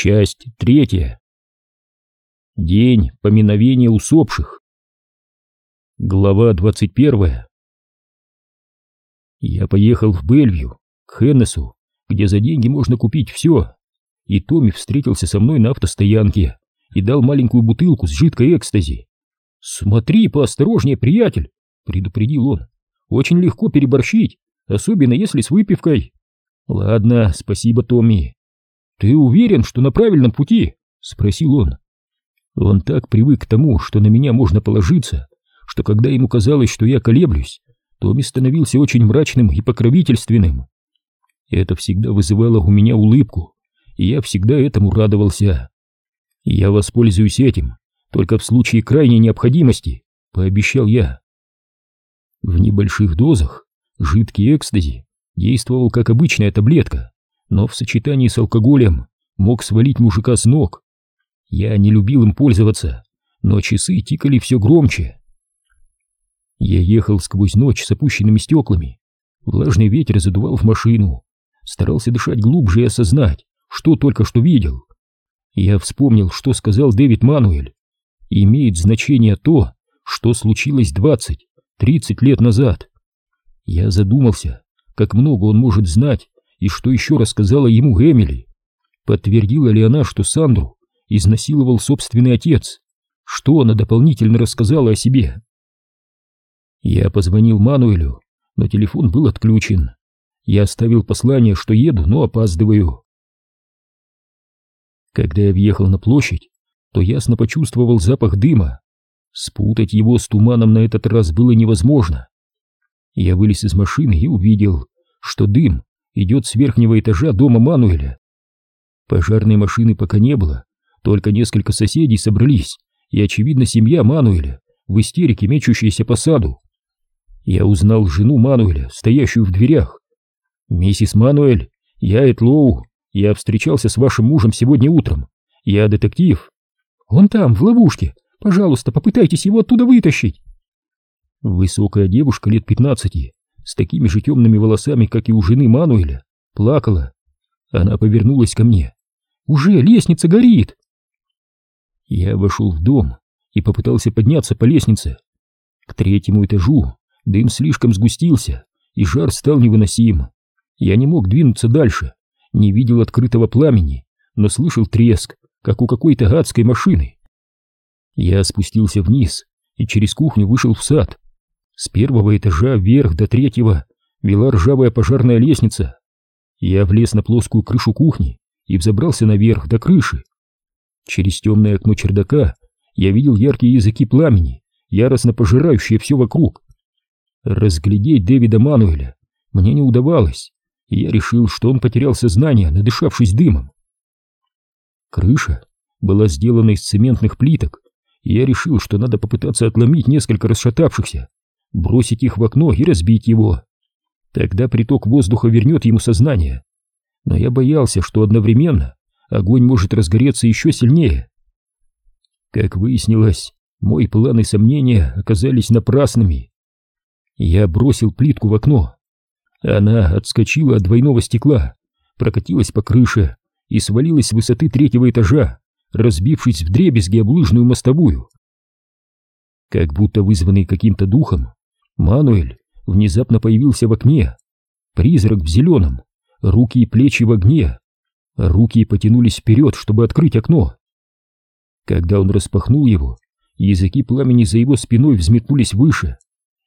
Часть третья. День поминовения усопших. Глава двадцать первая. Я поехал в Бельвью, к Хеннесу, где за деньги можно купить все. И Томми встретился со мной на автостоянке и дал маленькую бутылку с жидкой экстази. «Смотри поосторожнее, приятель!» — предупредил он. «Очень легко переборщить, особенно если с выпивкой». «Ладно, спасибо, Томми. «Ты уверен, что на правильном пути?» — спросил он. Он так привык к тому, что на меня можно положиться, что когда ему казалось, что я колеблюсь, Томми становился очень мрачным и покровительственным. Это всегда вызывало у меня улыбку, и я всегда этому радовался. «Я воспользуюсь этим, только в случае крайней необходимости», — пообещал я. В небольших дозах жидкий экстази действовал как обычная таблетка, но в сочетании с алкоголем мог свалить мужика с ног. Я не любил им пользоваться, но часы тикали все громче. Я ехал сквозь ночь с опущенными стеклами. Влажный ветер задувал в машину. Старался дышать глубже и осознать, что только что видел. Я вспомнил, что сказал Дэвид Мануэль. Имеет значение то, что случилось двадцать-тридцать лет назад. Я задумался, как много он может знать и что еще рассказала ему Эмили. Подтвердила ли она, что Сандру изнасиловал собственный отец? Что она дополнительно рассказала о себе? Я позвонил Мануэлю, но телефон был отключен. Я оставил послание, что еду, но опаздываю. Когда я въехал на площадь, то ясно почувствовал запах дыма. Спутать его с туманом на этот раз было невозможно. Я вылез из машины и увидел, что дым идет с верхнего этажа дома Мануэля. Пожарной машины пока не было, только несколько соседей собрались, и, очевидно, семья Мануэля, в истерике мечущаяся по саду. Я узнал жену Мануэля, стоящую в дверях. «Миссис Мануэль, я Эд Лоу, я встречался с вашим мужем сегодня утром. Я детектив. Он там, в ловушке. Пожалуйста, попытайтесь его оттуда вытащить». Высокая девушка лет пятнадцати с такими же темными волосами, как и у жены Мануэля, плакала. Она повернулась ко мне. «Уже лестница горит!» Я вошел в дом и попытался подняться по лестнице. К третьему этажу дым слишком сгустился, и жар стал невыносим. Я не мог двинуться дальше, не видел открытого пламени, но слышал треск, как у какой-то адской машины. Я спустился вниз и через кухню вышел в сад. С первого этажа вверх до третьего вела ржавая пожарная лестница. Я влез на плоскую крышу кухни и взобрался наверх до крыши. Через темное окно чердака я видел яркие языки пламени, яростно пожирающие все вокруг. Разглядеть Дэвида Мануэля мне не удавалось, и я решил, что он потерял сознание, надышавшись дымом. Крыша была сделана из цементных плиток, и я решил, что надо попытаться отломить несколько расшатавшихся бросить их в окно и разбить его. Тогда приток воздуха вернет ему сознание. Но я боялся, что одновременно огонь может разгореться еще сильнее. Как выяснилось, мой план и сомнения оказались напрасными. Я бросил плитку в окно. Она отскочила от двойного стекла, прокатилась по крыше и свалилась с высоты третьего этажа, разбившись в дребезги облыжную мостовую. Как будто вызванный каким-то духом, Мануэль внезапно появился в окне. Призрак в зеленом, руки и плечи в огне. Руки потянулись вперед, чтобы открыть окно. Когда он распахнул его, языки пламени за его спиной взметнулись выше.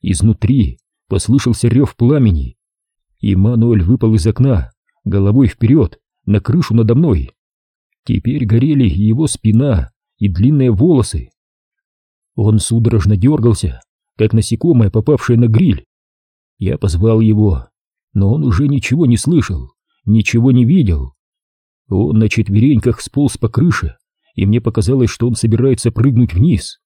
Изнутри послышался рев пламени, и Мануэль выпал из окна, головой вперед, на крышу надо мной. Теперь горели его спина и длинные волосы. Он судорожно дергался, как насекомое, попавшее на гриль. Я позвал его, но он уже ничего не слышал, ничего не видел. Он на четвереньках сполз по крыше, и мне показалось, что он собирается прыгнуть вниз.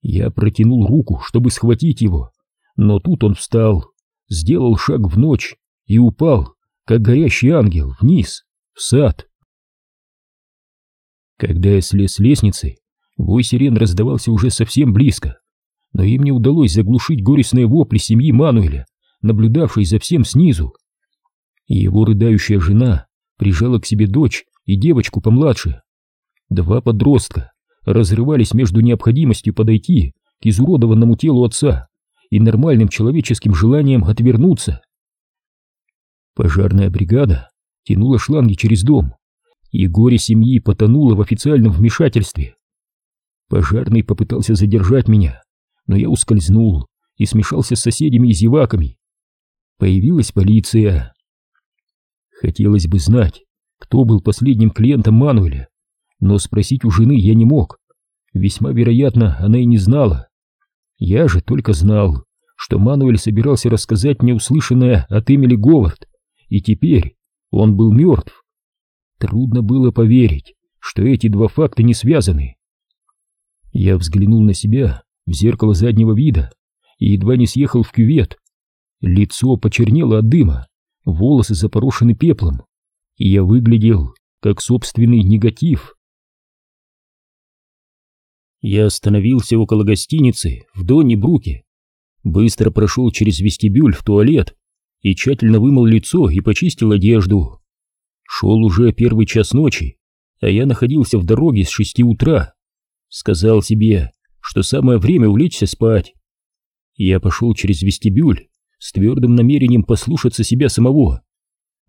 Я протянул руку, чтобы схватить его, но тут он встал, сделал шаг в ночь и упал, как горящий ангел, вниз, в сад. Когда я слез с лестницы, вой сирен раздавался уже совсем близко но им не удалось заглушить горестные вопли семьи Мануэля, наблюдавшей за всем снизу. Его рыдающая жена прижала к себе дочь и девочку помладше. Два подростка разрывались между необходимостью подойти к изуродованному телу отца и нормальным человеческим желанием отвернуться. Пожарная бригада тянула шланги через дом, и горе семьи потонуло в официальном вмешательстве. Пожарный попытался задержать меня, но я ускользнул и смешался с соседями и зеваками. Появилась полиция. Хотелось бы знать, кто был последним клиентом Мануэля, но спросить у жены я не мог. Весьма вероятно, она и не знала. Я же только знал, что Мануэль собирался рассказать мне услышанное от Эмили Говард, и теперь он был мертв. Трудно было поверить, что эти два факта не связаны. Я взглянул на себя в зеркало заднего вида и едва не съехал в кювет. Лицо почернело от дыма, волосы запорошены пеплом, и я выглядел как собственный негатив. Я остановился около гостиницы в Донни-Бруке, быстро прошел через вестибюль в туалет и тщательно вымыл лицо и почистил одежду. Шел уже первый час ночи, а я находился в дороге с шести утра. Сказал себе, что самое время улечься спать. Я пошел через вестибюль с твердым намерением послушаться себя самого.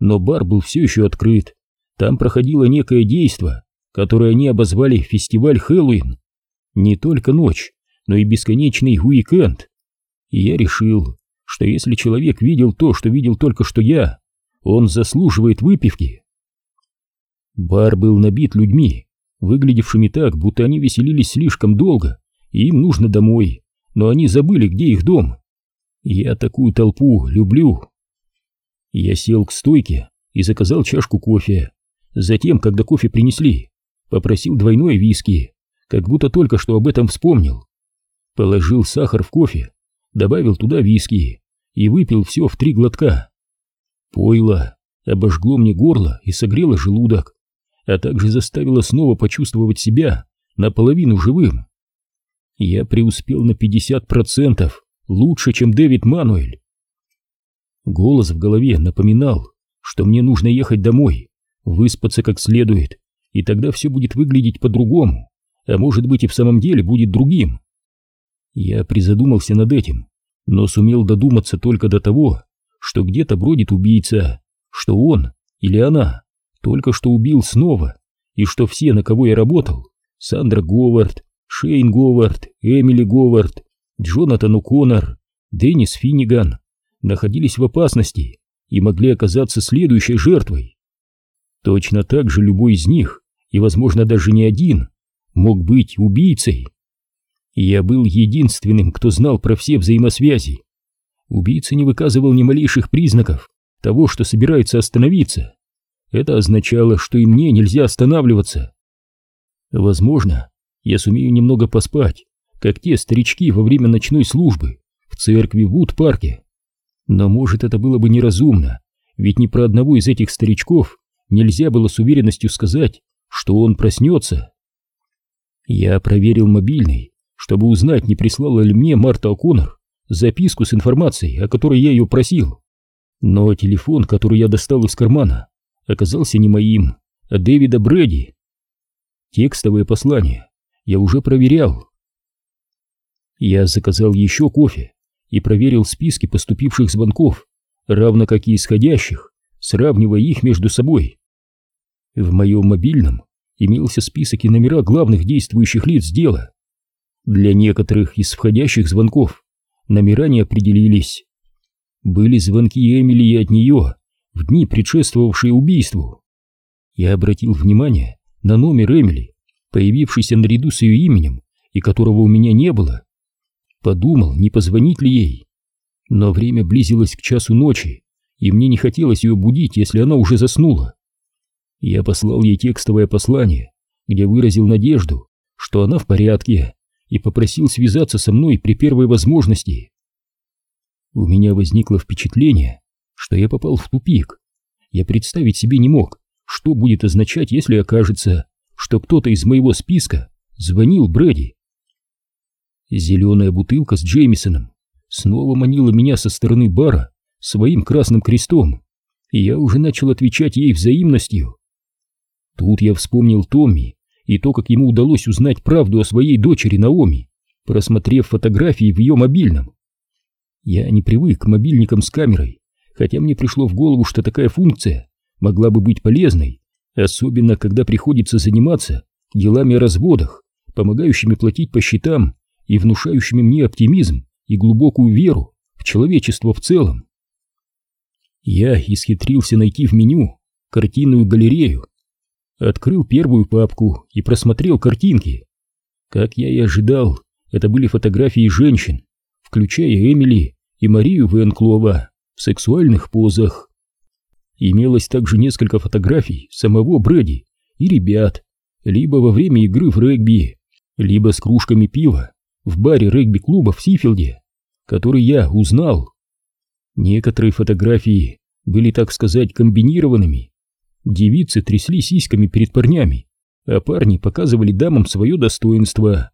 Но бар был все еще открыт. Там проходило некое действо, которое они обозвали «Фестиваль Хэллоуин». Не только ночь, но и бесконечный уикенд. И я решил, что если человек видел то, что видел только что я, он заслуживает выпивки. Бар был набит людьми, выглядевшими так, будто они веселились слишком долго, им нужно домой, но они забыли, где их дом. Я такую толпу люблю. Я сел к стойке и заказал чашку кофе. Затем, когда кофе принесли, попросил двойной виски, как будто только что об этом вспомнил. Положил сахар в кофе, добавил туда виски и выпил все в три глотка. Пойло обожгло мне горло и согрело желудок, а также заставило снова почувствовать себя наполовину живым. Я преуспел на 50%, лучше, чем Дэвид Мануэль. Голос в голове напоминал, что мне нужно ехать домой, выспаться как следует, и тогда все будет выглядеть по-другому, а может быть и в самом деле будет другим. Я призадумался над этим, но сумел додуматься только до того, что где-то бродит убийца, что он или она только что убил снова, и что все, на кого я работал, Сандра Говард, Шейн Говард, Эмили Говард, Джонатан О'Коннор, Деннис Финниган, находились в опасности и могли оказаться следующей жертвой. Точно так же любой из них, и, возможно, даже не один, мог быть убийцей. Я был единственным, кто знал про все взаимосвязи. Убийца не выказывал ни малейших признаков того, что собирается остановиться. Это означало, что и мне нельзя останавливаться. Возможно, я сумею немного поспать, как те старички во время ночной службы в церкви в Вуд-парке. Но может это было бы неразумно, ведь ни про одного из этих старичков нельзя было с уверенностью сказать, что он проснется. Я проверил мобильный, чтобы узнать, не прислала ли мне Марта О'Коннор записку с информацией, о которой я ее просил. Но телефон, который я достал из кармана, оказался не моим, а Дэвида Брэди. Текстовое послание я уже проверял. Я заказал еще кофе и проверил списки поступивших звонков, равно как и исходящих, сравнивая их между собой. В моем мобильном имелся список и номера главных действующих лиц дела. Для некоторых из входящих звонков номера не определились. Были звонки Эмили от нее в дни, предшествовавшие убийству. Я обратил внимание на номер Эмили, появившийся наряду с ее именем и которого у меня не было. Подумал, не позвонить ли ей. Но время близилось к часу ночи, и мне не хотелось ее будить, если она уже заснула. Я послал ей текстовое послание, где выразил надежду, что она в порядке, и попросил связаться со мной при первой возможности. У меня возникло впечатление, что я попал в тупик. Я представить себе не мог, что будет означать, если окажется, что кто-то из моего списка звонил Брэди. Зеленая бутылка с Джеймисоном снова манила меня со стороны бара своим красным крестом, и я уже начал отвечать ей взаимностью. Тут я вспомнил Томми и то, как ему удалось узнать правду о своей дочери Наоми, просмотрев фотографии в ее мобильном. Я не привык к мобильникам с камерой, хотя мне пришло в голову, что такая функция могла бы быть полезной, особенно когда приходится заниматься делами о разводах, помогающими платить по счетам и внушающими мне оптимизм и глубокую веру в человечество в целом. Я исхитрился найти в меню картинную галерею, открыл первую папку и просмотрел картинки. Как я и ожидал, это были фотографии женщин, включая Эмили и Марию Венклова в сексуальных позах. Имелось также несколько фотографий самого Брэди и ребят, либо во время игры в регби, либо с кружками пива в баре регби-клуба в Сифилде, который я узнал. Некоторые фотографии были, так сказать, комбинированными. Девицы трясли сиськами перед парнями, а парни показывали дамам свое достоинство.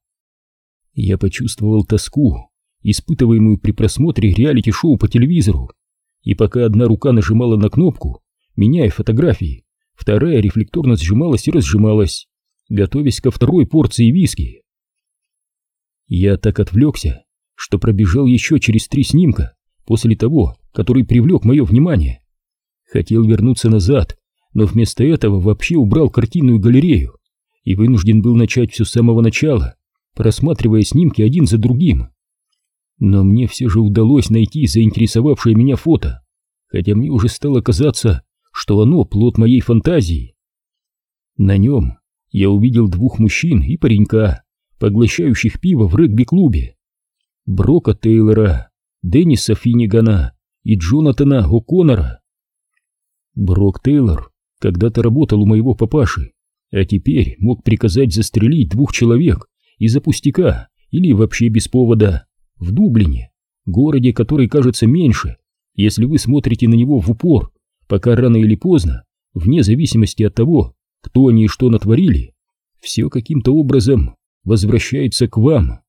Я почувствовал тоску, испытываемую при просмотре реалити-шоу по телевизору, и пока одна рука нажимала на кнопку, меняя фотографии, вторая рефлекторно сжималась и разжималась, готовясь ко второй порции виски. Я так отвлекся, что пробежал еще через три снимка после того, который привлек мое внимание. Хотел вернуться назад, но вместо этого вообще убрал картинную галерею и вынужден был начать все с самого начала, просматривая снимки один за другим. Но мне все же удалось найти заинтересовавшее меня фото, хотя мне уже стало казаться, что оно плод моей фантазии. На нем я увидел двух мужчин и паренька, поглощающих пиво в регби-клубе. Брока Тейлора, Денниса Финнигана и Джонатана О'Коннора. Брок Тейлор когда-то работал у моего папаши, а теперь мог приказать застрелить двух человек из-за пустяка или вообще без повода в Дублине, городе, который кажется меньше, если вы смотрите на него в упор, пока рано или поздно, вне зависимости от того, кто они и что натворили, все каким-то образом возвращается к вам.